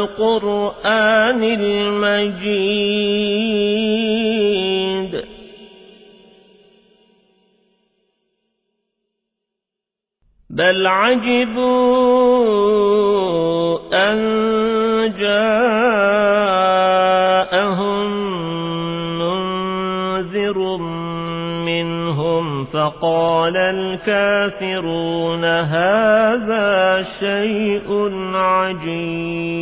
والقرآن المجيد. بل عجبوا أن جاءهم منذر منهم فقال الكافرون هذا شيء عجيب.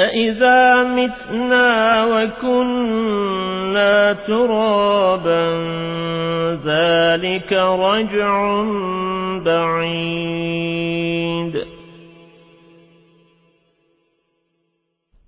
أإذا متنا وكنا ترابا ذلك رجع بعيد.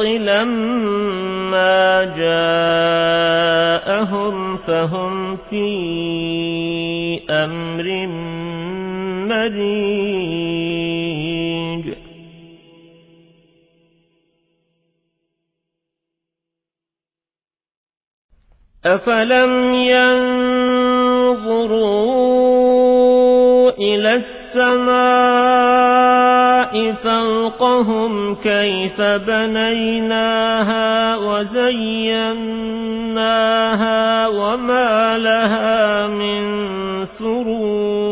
لما جاءهم فهم في أمر مريج. أفلم ينظروا إلى السماء فوقهم كيف بنيناها وزيناها وما لها من فروج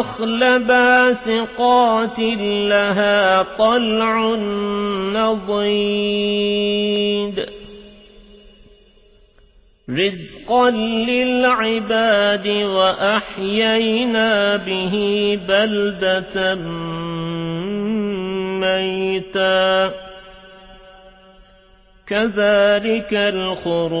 والنخل باسقات لها طلع نضيد. رزقا للعباد وأحيينا به بلدة ميتا. كذلك الخروج.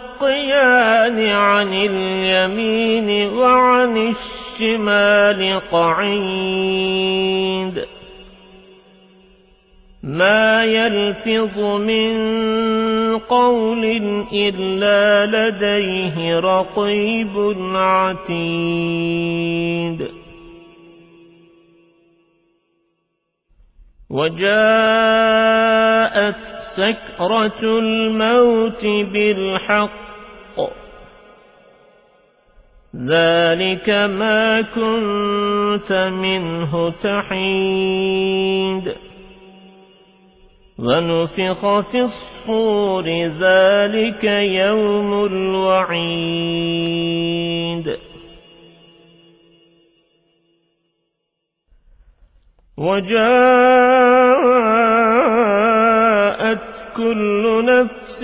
المتلقيان عن اليمين وعن الشمال قعيد. ما يلفظ من قول إلا لديه رقيب عتيد. وجاءت سكرة الموت بالحق ذلك ما كنت منه تحيد. ونفخ في الصور ذلك يوم الوعيد. وجاءت كل نفس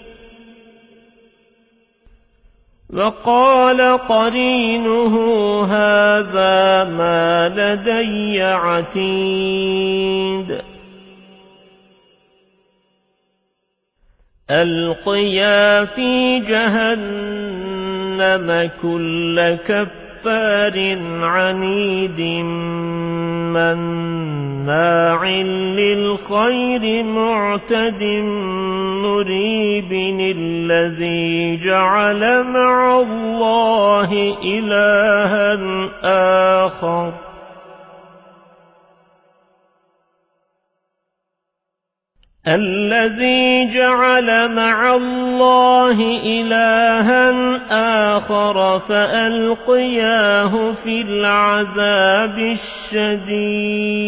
وقال قرينه هذا ما لدي عتيد. ألقيا في جهنم كل كفار عنيد مناع للخير معتد مريب الذي جعل مع الله إلها آخر الذي جعل مع الله إلها آخر فألقياه في العذاب الشديد.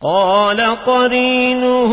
قال قرينه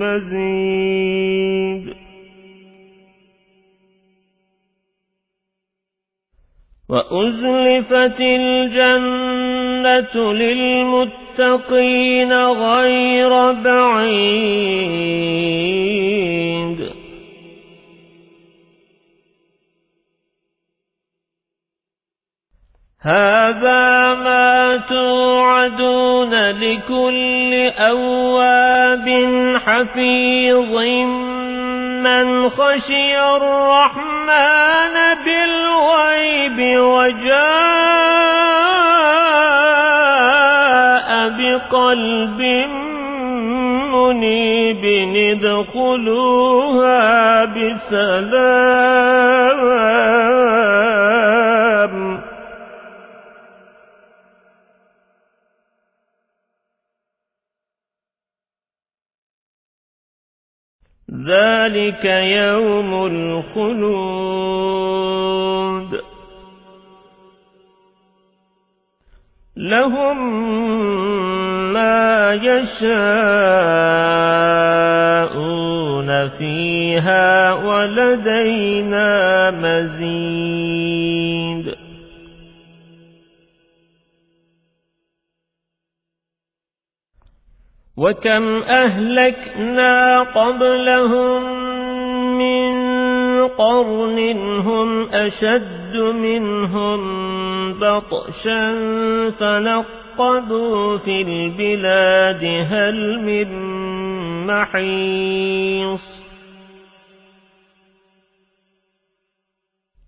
مزيد. وأزلفت الجنة للمتقين غير بعيد. هذا ما توعدون لكل أواب حفيظ من خشي الرحمن بالغيب وجاء بقلب منيب ادخلوها بسلام ذلك يوم الخلود. لهم ما يشاءون فيها ولدينا مزيد. وكم أهلكنا قبلهم من قرن هم أشد منهم بطشا فنقضوا في البلاد هل من محيص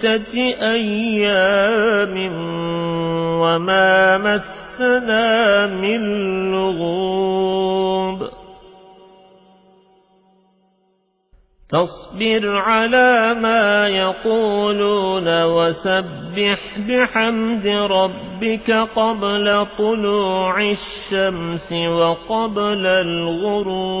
ستة أيام وما مسنا من لغوب. فاصبر على ما يقولون وسبح بحمد ربك قبل طلوع الشمس وقبل الغروب.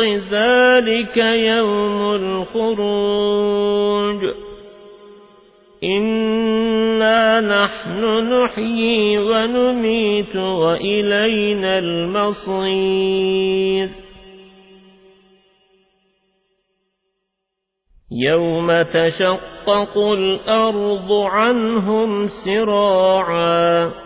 ذلك يوم الخروج. إنا نحن نحيي ونميت وإلينا المصير. يوم تشقق الأرض عنهم سراعا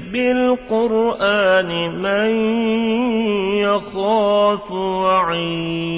بالقرآن من يخاف وعيد.